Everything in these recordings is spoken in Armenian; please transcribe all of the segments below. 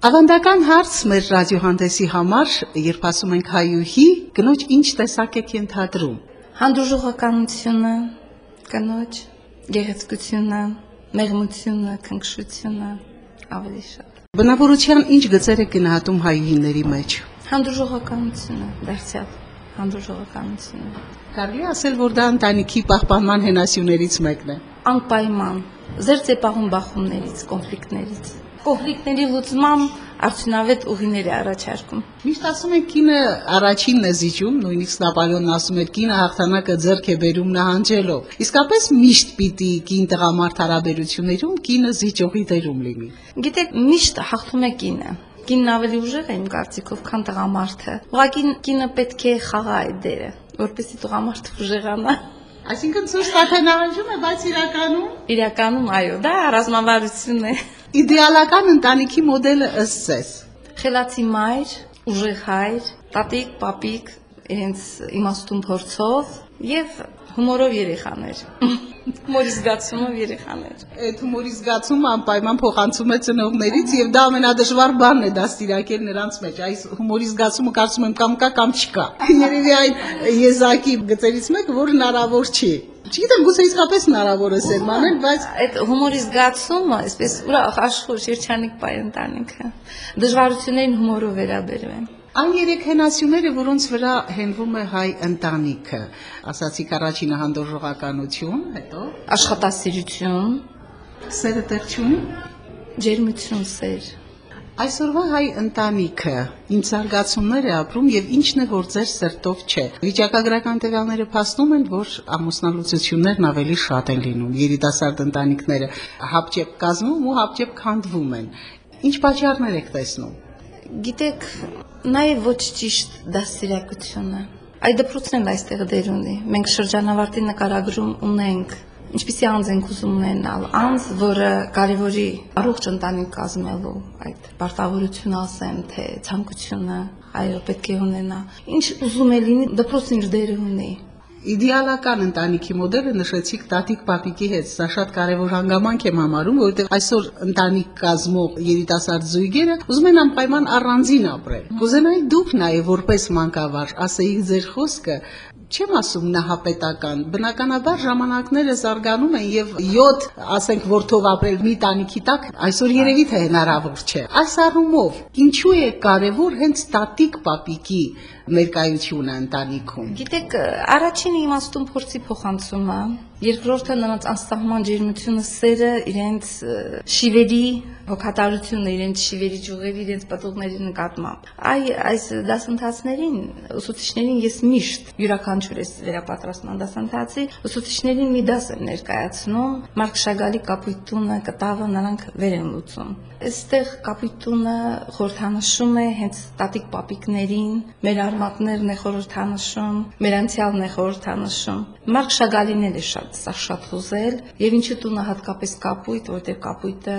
Ավանդական հարց մեր ռադիոհանդեսի համար, երբ ասում ենք հայուհի, կնոջ ինչ տեսակ եք ենթադրում։ Հանդուրժողականությունը, կնոջ, գեղեցկությունը, մեղմությունը, քնքշությունը ավելի շատ։ Բնավորության ինչ գծեր եք գնահատում հայուհիների մեջ։ Հանդուրժողականությունը, դարձյալ հանդուրժողականությունը։ Կարելի է ասել, որ դա ընտանիքի պահպանման հենասյուներից մեկն է։ Անպայման զերծ է պահում բախումներից, կոնֆլիկտներից։ Կոնֆլիկտների լուծման արդյունավետ ուղիներ է առաջարկում։ Միշտ ասում են կինը առաջինն է զիջում, նույնիսկ Նապոլեոնն ասում էր կինը հաղթանակը ձեռք է բերում նահանջելով։ Իսկապես միշտ պիտի կին տղամարդ հարաբերություններում կինը զիջողի դերում լինի։ Գիտեք, միշտ հաղթում է կինը։ Կինն ավելի ուժեղ է իմ կարծիքով, քան տղամարդը։ Ուղղակի կինը պետք է խաղա այդ դերը, որպեսզի տղամարդը ուժեղանա։ Այսինքն ցույց նահանջում է, բայց իրականում Իրականում այո, դա ռազմավարություն է։ իդեալական ընտանիքի մոդելը ըստ ձեզ։ Խելացի մայր, ուժեղ հայր, տատիկ, պապիկ, իրենց իմաստուն փորձով եւ հումորով երեխաներ։ Հումորի զգացումով երեխաներ։ Այդ հումորի զգացումը անպայման փոխանցում է ծնողներից եւ դա ամենադժվար բանն է դաստիարակել նրանց մեջ։ Այս հումորի զգացումը կարծում եմ կամ կա կամ չկա։ Երևի այն եզակի գծերից մեկը, որ հնարավոր չի։ Չգիտեմ, գուցե իսկապես հնարավոր է սերմանել, բայց Այդ հումորի զգացումը, այսպես ուրախ աշխուժ երջանիկ բայ ընտանիքը։ Դժվարություններին հումորով վերաբերվեն։ այն երեք հենասյուները, որոնց վրա հենվում է հայ ընտանիքը, ասացիք առաջինը հանդուրժողականություն, հետո Աշխատասիրություն, սերը տեղ չունի։ ջերմություն, սեր։ Այսօրվա հայ ընտանիքը ինչ զարգացումներ է ապրում եւ ինչն է որ ձեր սրտով չէ։ Վիճակագրական տվյալները փաստում են, որ ամուսնալուծություններն ավելի շատ են լինում։ Երիտասարդ ընտանիքները հապճեպ կազմում ու հապճեպ քանդվում են։ Ինչ պատճառներ եք տեսնում։ Գիտեք, նաև ոչ ճիշտ դաստիարակությունը։ Այդ դպրոցն էլ այստեղ դեր ունի։ Մենք շրջանավարտի նկարագրում ունենք ինչպիսի անձ ենք ուզում ունենալ, անձ, որը կարևորի առողջ ընտանիք կազմելու այդ պարտավորությունը ասեմ, թե ցանկությունը, այո, պետք է ունենա։ Ինչ ուզում է լինի, դպրոցն իր դերը ունի։ Իդեալական ընտանիքի մոդելը նշեցիք տատիկ պապիկի հետ։ Սա շատ կարևոր հանգամանք եմ համարում, որովհետև այսօր ընտանիք կազմող երիտասարդ զույգերը ուզում են անպայման առանձին ապրել։ Կուզենայի դուք նաև որպես մանկավար ասեիք ձեր խոսքը, չեմ ասում նահապետական, բնականաբար ժամանակները զարգանում են եւ 7, ասենք, որդով ապրել մի տանիքի տակ այսօր երևի թե հնարավոր չէ։ Այս առումով ինչու է կարևոր հենց տատիկ պապիկի ներկայությունը ընտանիքում։ Գիտեք, առաջինը իմաստուն փորձի փոխանցումը, երկրորդը նրանց անստահման ջերմությունը, սերը, իրենց շիվերի հոգատարությունը, իրենց շիվերի ճյուղերի, իրենց պատողների նկատմամբ։ Այ այս դասընթացներին ուսուցիչներին ես միշտ յուրաքանչյուր էս վերապատրաստման դասընթացի ուսուցիչներին մի դաս եմ ներկայացնում, Մարկ Շագալի կապույտունը, կտավը նրանք վեր են լուծում։ Այստեղ կապույտունը խորհրդանշում է հենց տատիկ պապիկներին, մեր արմատներն է խորհրդանշում, մեր անցյալն է խորհրդանշում։ Մարկ Շագալին էլ է շատ սա շատ հուզել, եւ ինչու տունը հատկապես կապույտ, որտեղ կապույտը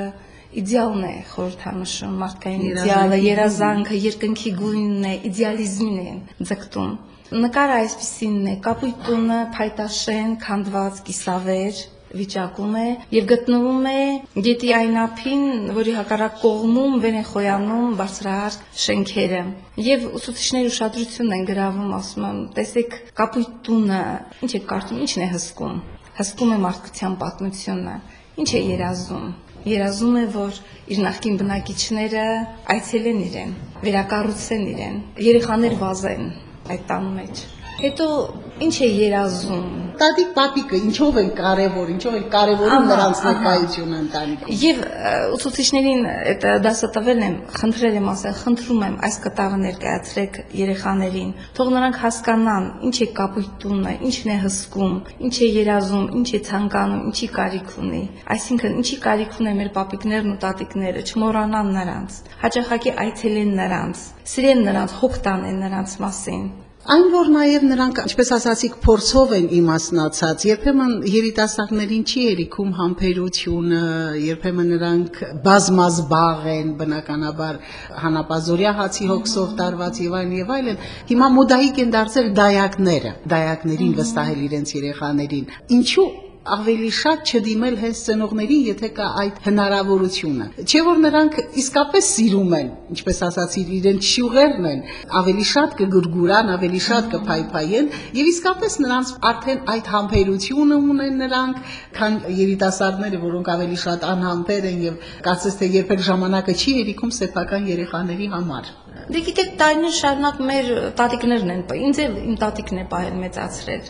իդեալն է խորհրդանշում, մարդկային իդեալը, երազանքը, երկնքի գույնն է, իդեալիզմին է ձգտում։ Նկարը այսպեսինն է՝ կապույտ տունը, փայտաշեն, քանդված կիսավեր, վիճակում է եւ գտնվում է գետի այնափին, որի հակառակ կողմում վեր են խոյանում բարձրահար շենքերը։ Եվ ուսուցիչները ուշադրություն են գրավում, ասում են, տեսեք, կապույտ տունը, ինչ է կարծում, ինչն է հսկում։ Հսկում է մարդկության պատմությունը, ինչ է երազում։ Երազում է, որ իր նախկին բնակիչները այցելեն իրեն, վերակառուցեն իրեն, երեխաներ վազեն այդ տան մեջ։ Հետո ինչ է երազում, Տատիկ պապիկը ինչով են կարևոր, ինչով են կարևորում նրանց ներկայությունը ընտանիքում։ Եվ ուսուցիչներին այդ դասը տվել եմ, խնդրել եմ ասել, խնդրում եմ այս կտավը ներկայացրեք երեխաներին, թող նրանք հասկանան ինչ է կապույտ տունը, ինչն է հսկում, ինչ է երազում, ինչ է ցանկանում, ինչի կարիք ունի։ Այսինքն ինչի կարիք ունեն մեր պապիկներն ու տատիկները, չմոռանան նրանց, հաճախակի այցելեն նրանց, սիրեն նրանց, հոգ տանեն նրանց մասին։ Այն որ նաև նրանք, ինչպես ասացիք, փորձով են իմաստնացած, երբեմն երիտասարդներին չի երիքում համբերությունը, երբեմն նրանք բազմազբաղ են, բնականաբար հանապազորյա հացի հոգսով տարված եւ այլն եւ այլն։ Հիմա մոդայիկ են դարձել դայակները, դայակներին վստահել իրենց երեխաներին։ Ինչու ավելի շատ չդիմել հենց ծնողներին, եթե կա այդ հնարավորությունը։ Չէ որ նրանք իսկապես սիրում են, ինչպես ասացի, իրենց շյուղերն են, ավելի շատ կգրգուրան, ավելի շատ կփայփայեն եւ իսկապես նրանց արդեն այդ համբերությունը ունեն նրանք, քան երիտասարդները, որոնք ավելի շատ անհամբեր են եւ կարծես թե երբեք ժամանակը չի երիքում սեփական երեխաների համար։ Դե գիտեք, տարիներ շարունակ մեր տատիկներն են, ինձ էլ իմ տատիկն է պահել մեծացրել։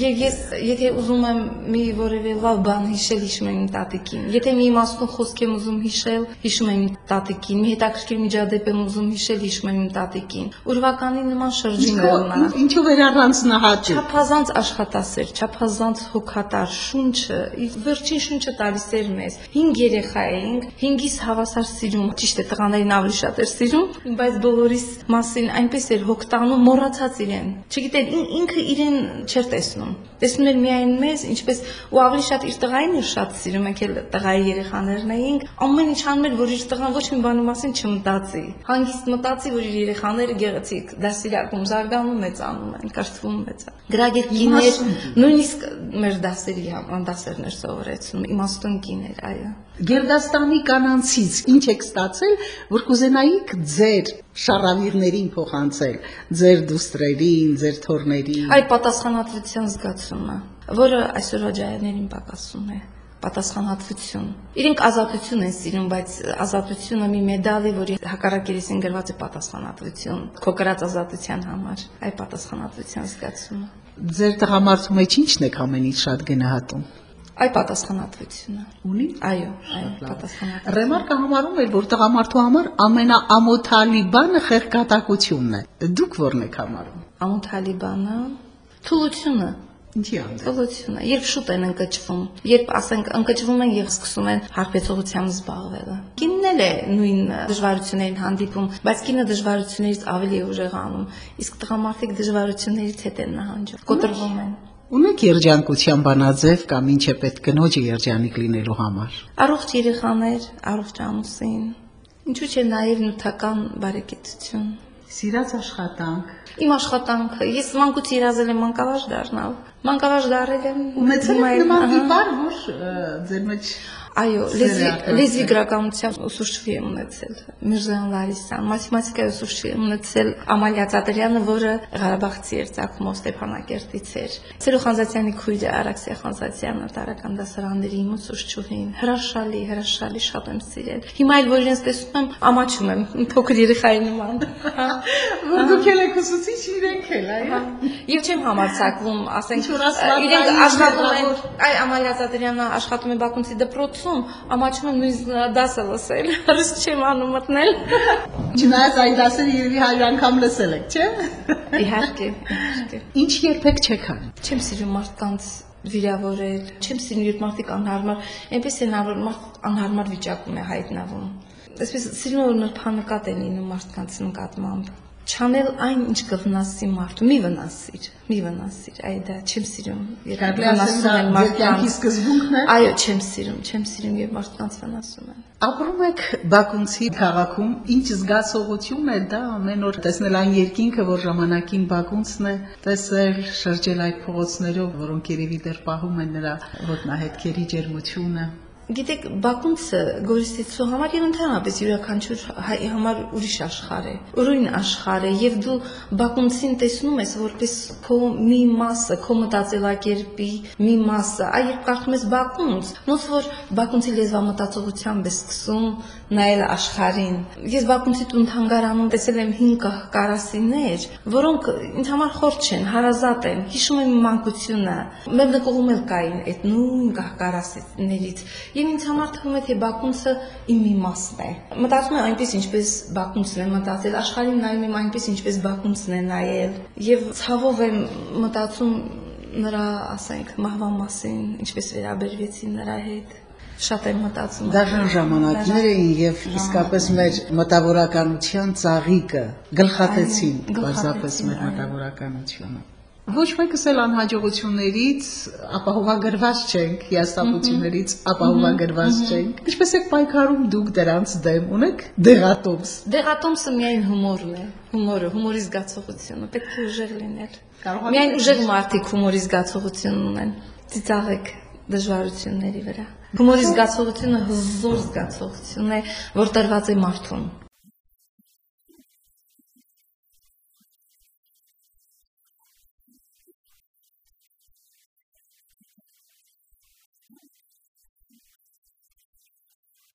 Եվ ես եթե ուզում եմ մի որևէ լավ բան հիշել, հիշում եմ իմ տատիկին։ Եթե մի իմաստուն խոսք եմ ուզում հիշել, հիշում եմ իմ տատիկին։ Մի հետաքրքիր միջադեպ եմ ուզում հիշել, հիշում եմ իմ տատիկին։ Ուրվականի նման շրջին է նա։ Ինչու էր առանձնահատուկ։ Չափազանց աշխատասեր, չափազանց հոգատար շունչը, վերջին շունչը տալիս էր մեզ։ 5 երեխա էինք, 5-ից հավասար սիրում, ճիշտ է, տղաներին ավելի շատ էր սիրում, բայց բոլորիս մասին այնպես էր հոգ տանում, մոռացած իրեն։ Չգիտեր, ին, ինքը իրեն չէր տեսնում։ Տեսնում էր միայն մեզ, ինչպես ու ավելի շատ իր տղային էր շատ սիրում, եկել տղայի երեխաներն էինք։ Ամեն ինչ անում էր, որ իր տղան ոչ մի բանի մասին չմտածի։ Հանգիստ մտածի, որ իր երեխաները գեղեցիկ, դասիրակում զարգանում մեծանում են, կրթվում մեծա։ Գրագետ կիներ, նույնիսկ մեր դասերի համար դասերներ սովորեցնում, իմաստուն կիներ, այո։ Գերդաստանի կանանցից ինչ եք ստացել, որ կուզենայիք ձեր շարավիրներին փոխանցել, ձեր դուստրերին, ձեր թորներին։ Այդ պատասխանատվության զգացումը, որը այսօր աջայաներին պակասում է պատասխանատվություն։ Իրենք ազատություն են սիրում, բայց ազատությունը մի մեդալ է, որի հակառակ երեսին գրված է պատասխանատվություն, քո կրած ազատության համար։ Այդ պատասխանատվության զգացումը։ Ձեր տղամարդու մեջ ի՞նչն եք ամենից շատ գնահատում։ Այ պատասխանատվությունը։ Ունի։ Այո, այո, պատասխանատվություն։ Ռեմարկը համարում էր, որ տղամարդու համար ամենաամոթալի բանը խեղկատակությունն է։ Դուք ո՞րն եք համարում։ Ամոթալի բանը թուլությունը։ Ինչի անձ։ Թողությունը, երբ շուտ են ընկճվում, երբ ասենք ընկճվում են եւ սկսում են հարբեցողությամբ զբաղվել։ Կինն էլ է նույն դժվարություններին հանդիպում, բայց կինը դժվարություններից ավելի է ուժեղանում, իսկ տղամարդիկ դժվարություններից հետ են նահանջում, կոտրվում են։ Ունեք երջանկության բանաձև կամ ինչ է պետք կնոջը երջանիկ լինելու համար։ Առողջ երեխաներ, առողջ ամուսին։ Ինչու՞ չէ նաև նյութական բարեկեցություն։ Սիրած աշխատանք։ Իմ աշխատանքը, ես մանկուց երազել եմ մանկավարժ դառնալ։ Մանկավարժ դառել եմ։ Ունեցել եք նման ահա։ դիպար, որ ձեր մեջ Այո, լեզվի լեզվի գրականության ուսուցչի եմ ունեցել։ Միրզոյան Լարիսյան, մաթեմատիկայի ուսուցչի եմ ունեցել Ամալիա Ծադրյանը, որը Ղարաբաղցի էր, ցակումով Ստեփանակերտից էր։ Սերո Խանզատյանի քույրը Արաքսիա Խանզատյանը տարական դասարանների իմ ուսուցչուհին։ Հրաշալի, հրաշալի շատ եմ սիրել։ Հիմա էլ որ իրենց տեսնում եմ, ամաչում եմ, փոքր երեխայի նման։ Հա։ որ դուք եք ուսուցիչ իրենք էլ, այո։ Եվ չեմ համարցակվում, ասենք, իրենք աշխատում են, այ Ամալիա Ծադրյանը աշխատում է Բաքունցի դպրոցում, ամաչում եմ նրա դասը լսել, ռիսկ չեմ անում մտնել։ Չնայած այդ դասերը երևի 100 անգամ լսել եք, չէ։ Իհարկե, իհարկե։ Ինչ երբեք չեք անում։ Չեմ սիրում մարդկանց վիրավորել, չեմ սիրում երբ մարդիկ անհարմար, այնպես են որ մարդ անհարմար վիճակում է հայտնվում։ Այսպես սիրում եմ որ նրբանկատ են լինում մարդկանց նկատմամբ։ Չանել այն, ինչ կվնասի մարդու, մի վնասիր, մի վնասիր, այ դա չեմ սիրում։ Երբ վնասում են մարդկանց։ սկզբունքն է։ Այո, չեմ սիրում, չեմ սիրում, երբ մարդկանց վնասում են։ Ապրում եք Բաքունցի քաղաքում, ինչ զգացողություն է դա ամեն օր տեսնել այն երկինքը, որ ժամանակին Բաքունցն է, տեսել, շրջել այդ փողոցներով, որոնք երևի դեռ պահում են նրա ոտնահետքերի ջերմությունը։ Գիտեք, Բաքունցը Գորիսեցու համար եւ ընդհանրապես յուրաքանչյուր հայի համար ուրիշ աշխարհ է, ուրույն աշխարհ է եւ դու Բաքունցին տեսնում ես որպես քո մի մասը, քո մտածելակերպի մի մասը։ Այ երբ կարդում ես Բաքունց, ոնց որ Բաքունցի լեզվամտածողությամբ ես սկսում նայել աշխարհին։ Ես Բաքունցի տուն թանգարանում տեսել եմ 5 կարասիներ, որոնք ինձ համար խորտ չեն, հարազատ են։ Հիշում եմ իմ մանկությունը։ Մեր նկողում էլ կային այդ նույն կարասիներից։ Եվ ինձ համար թվում է թե Բաքունցը իմ մի մասն է։ Մտածում եմ այնպես ինչպես Բաքունցն է մտածել, աշխարհին նայում եմ այնպես ինչպես Բաքունցն է նայել։ Եվ ցավով եմ մտածում նրա, ասենք, մահվան մասին, ինչպես վերաբերվեցին նրա հետ։ Շատ եմ մտածում։ Դաժան ժամանակներ էին եւ իսկապես մեր մտավորականության ծաղիկը գլխատեցին, բացապես մեր մտավորականությունը։ Ոչ մեկս էլ անհաջողություններից ապահովագրված չենք, հիաստապություններից ապահովագրված չենք։ Ինչպես եք պայքարում դուք դրանց դեմ, ունեք դեղատոմս։ Դեղատոմսը միայն հումորն է, հումորը, հումորի զգացողությունը, պետք է ուժեղ լինել։ Միայն ուժեղ մարդիկ հումորի զգացողություն ունեն։ Ծիծաղեք, դժվարությունների վրա։ Հումորի զգացողությունը հզոր զգացողություն է, որ տրված է մարդուն։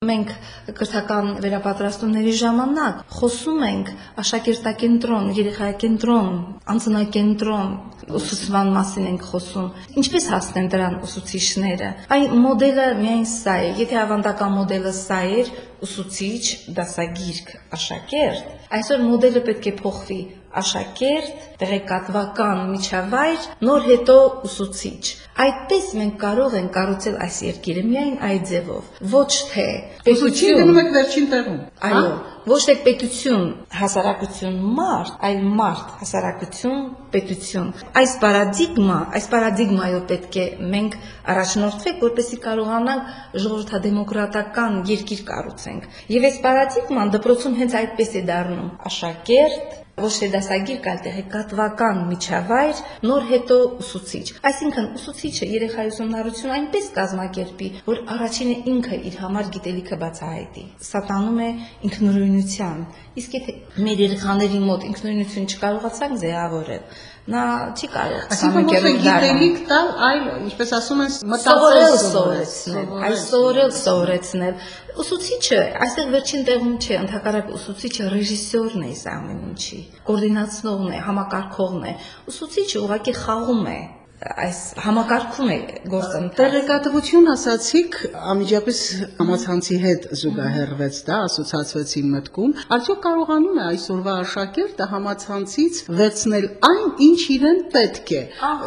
Մենք կրթական վերապատրաստումների ժամանակ խոսում ենք աշակերտակենտրոն, երեխայակենտրոն, անձնակենտրոն ուսուցման մասին ենք խոսում։ Ինչպես հասնեն դրան ուսուցիչները։ Այն մոդելը միայն սա է։ Եթե ավանդական մոդելը սա էր, ուսուցիչ, դասագիրք, աշակերտ, այսօր մոդելը պետք է փոխվի աշակերտ, տեղեկատվական միջավայր, նոր հետո ուսուցիչ։ Այդպես մենք կարող ենք կառուցել այս երկիրը միայն այդ ձևով, ոչ թե Ուսուցիչ դնում եք վերջին տեղում։ Այո, ոչ թե պետություն, հասարակություն, մարդ, այլ մարդ, հասարակություն, պետություն։ Այս պարադիգմա, այս պարադիգմայով պետք է մենք առաջնորդվենք, որպեսզի կարողանանք ժողովրդադեմոկրատական երկիր կառուցենք։ Եվ այս պարադիգման դպրոցում հենց այդպես է դառնում։ Աշակերտ, ոչ թե դասագիր կալ տեղեկատվական միջավայր, նոր հետո ուսուցիչ։ Այսինքն ուսուցիչը երեխայի ուսումնառությունը այնպես կազմակերպի, որ առաջինը ինքը իր համար գիտելիքը բացահայտի։ Սա տանում է ինքնուրույնության։ Իսկ եթե մեր երեխաների մոտ ինքնուրույնություն չկարողացանք ձևավորել, նա չի կարող թե գիտելիք տալ, այլ ինչպես ասում են, մտածել սովորեցնել, այլ սովորել սովորեցնել։ Ուսուցիչը այստեղ վերջին տեղում չէ, ընդհակառակ ուսուցիչը ռեժիսորն է այս ամեն ինչի, կոորդինացնողն է, համակարգողն է։ Ուսուցիչը ուղղակի խաղում է այս համակարգում է գործընթացը։ Տեղեկատվություն ասացիք, անմիջապես համացանցի հետ զուգահեռվեց դա, ասոցացվեց իմ մտքում։ Արդյոք կարողանում է այսօրվա աշակերտը համացանցից վերցնել այն, ինչ իրեն պետք է։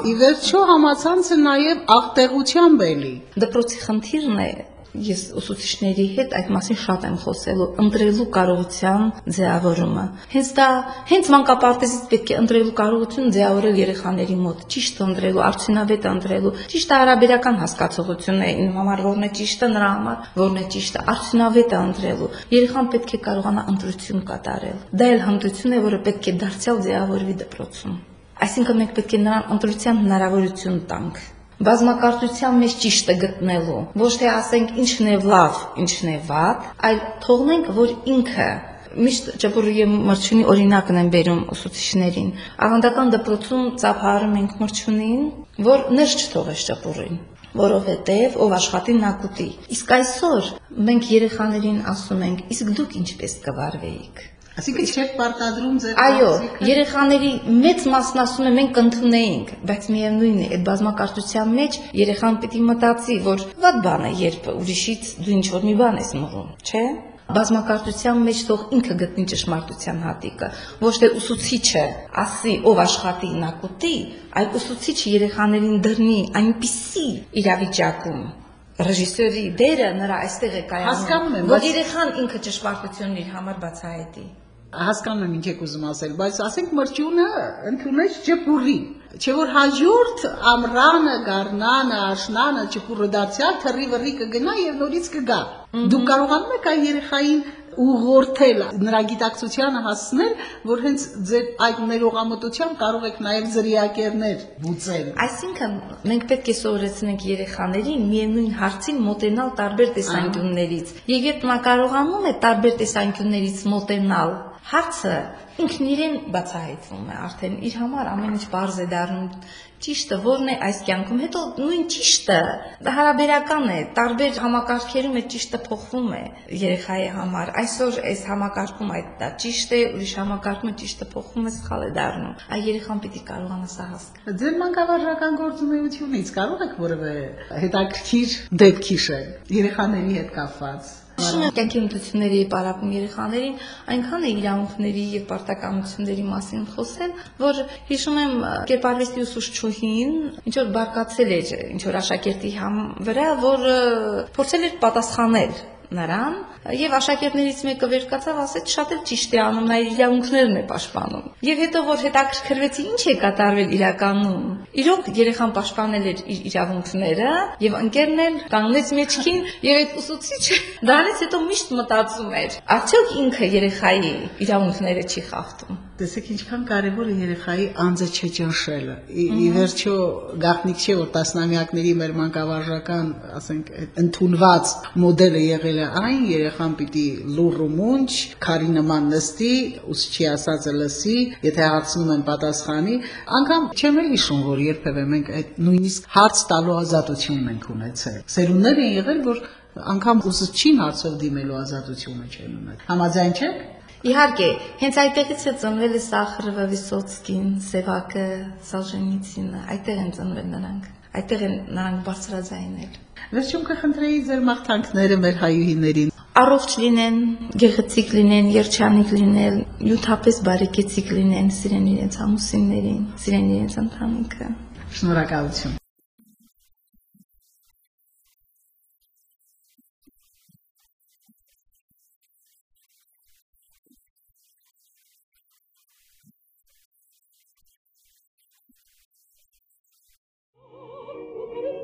Ի վերջո համացանցը նաև աղտեղությամբ էլի։ Դպրոցի խնդիրն է ես ուսուցիչների հետ այդ մասին շատ եմ խոսելու ընտրելու կարողության ձևավորումը հենց դա հենց մանկապարտեզից պետք է ընտրելու կարողություն ձևավորել երեխաների մոտ ճիշտ ընտրելու արդյունավետ ընտրելու ճիշտ հարաբերական հասկացողություն է իմ համար որն է ճիշտը նրա համար որն է ճիշտը արդյունավետ ընտրելու երեխան պետք է կարողանա ընտրություն կատարել դա էլ հմտություն է որը պետք է դարձյալ ձևավորվի դպրոցում այսինքն մենք պետք է նրան ընտրության հնարավորություն տանք բազմակարծության մեջ ճիշտը գտնելու։ Ոչ թե ասենք ինչն է լավ, ինչն է վատ, այլ թողնենք, որ ինքը միշտ ճպուրի եւ մրջունի օրինակն են բերում ուսուցիչներին։ Աղանդական դպրոցում ծափարում ենք մրջունին, որ ներս չթողես ճպուրին որովհետև ով աշխատի նա կուտի։ Իսկ այսօր մենք երեխաներին ասում ենք, իսկ դուք ինչպես կվարվեիք։ Այսինքն չեք պարտադրում ձեր Այո, երեխաների մեծ մասն ասում է մենք կընդունեինք, բայց միևնույն է, այդ բազմակարծության մեջ երեխան պիտի մտածի, որ վատ բան է, երբ ուրիշից դու ինչ որ մի բան ես մղում, չէ՞։ Բազմակարծության մեջ թող ինքը գտնի ճշմարտության հատիկը, ոչ թե ուսուցիչը ասի ով աշխատի նա կուտի, այլ ուսուցիչը երեխաներին դռնի այնպիսի իրավիճակում, ռեժիսորի դերը նրա այստեղ է կայանում, որ երեխան ինքը ճշմարտությունն իր համար բացահայտի հասկանում ինչ եք ուզում ասել, բայց ասենք մրջյունը ընդունեց ջպուրի, չէ որ հաջորդ ամռանը, գառնանը, աշնանը ջպուրը դարձյալ թռի վռի կգնա եւ նորից կգա։ Դուք կարողանում եք այն երեխային ուղղորդել նրա գիտակցությանը հասցնել, որ հենց ձեր այդ ներողամտությամբ կարող եք նաև զրիակերներ բուծել։ Այսինքն մենք պետք է սովորեցնենք երեխաներին միևնույն հարցին մոտենալ տարբեր տեսանկյուններից։ Եվ երբ նա կարողանում է տարբեր տեսանկյուններից մոտենալ, հարցը ինքն իրեն բացահայտվում է արդեն իր համար ամեն ինչ բարձ է դառնում ճիշտը որն է այս կյանքում հետո նույն ճիշտը հարաբերական է տարբեր համակարգերում է ճիշտը փոխվում է երեխայի համար այսօր այս համակարգում այդ դա ճիշտ է ուրիշ համակարգում ճիշտը փոխվում է սխալ է դառնում այ երեխան պիտի կարողանա սա հասկանալ ձեր մանկավարժական գործունեությունից կարող եք որևէ հետաքրքիր դեպք հիշել երեխաների հետ կապված Կյանքի ընտրությունների պարապում երեխաներին այնքան է իրավունքների եւ պարտականությունների մասին խոսել, որ հիշում եմ կերպարվեստի ուսուցչուհին ինչ որ բարկացել էր ինչ որ աշակերտի համ վրա, որ փորձել էր պատասխանել նրան եւ աշակերտներից մեկը վեր կացավ ասեց շատ էլ ճիշտ է անում նա իր իրավունքներն է պաշտպանում եւ հետո որ հետաքրքրվեցի ինչ է կատարվել իրականում իրոք երեխան պաշտպանել էր իր իրավունքները եւ ընկերն էլ կանգնեց մեջքին եւ այդ ուսուցիչը դրանից հետո միշտ մտածում էր. Արդյոք ինքը երեխայի իրավունքները չի խախտում Տեսեք ինչքան կարևոր է երեխայի անձը չճնշելը։ Ի վերջո գաղտնիք չէ որ տասնամյակների մեր մանկավարժական, ասենք, ընդունված մոդելը եղել է այն երեխան պիտի լուռ ու մունջ, քարի նման նստի, ուսուցչի ասածը լսի, եթե հարցնում են պատասխանի, անգամ չեմ էլ հիշում որ երբևէ մենք այդ նույնիսկ հարց տալու ազատությունն ենք ունեցել։ Սերունդներ են եղել որ անգամ ուսուցչին հարցով դիմելու ազատությունը չեն ունեցել։ Համաձայն չեք։ Իհարկե, հենց այդտեղից է ծնվել է Սախարովը, Վիսոցկին, Սևակը, Սալժենիցինը, այդտեղ են ծնվել նրանք։ Այդտեղ են նրանք բարձրաձայնել։ Վերջում կխնդրեի ձեր մաղթանքները մեր հայուհիներին։ Առողջ լինեն, գեղեցիկ լինեն, երջանիկ լինեն, յութապես բարեկեցիկ լինեն, սիրեն իրենց ամուսիններին, սիրեն իրենց ընտանիքը։ Շնորհակալություն։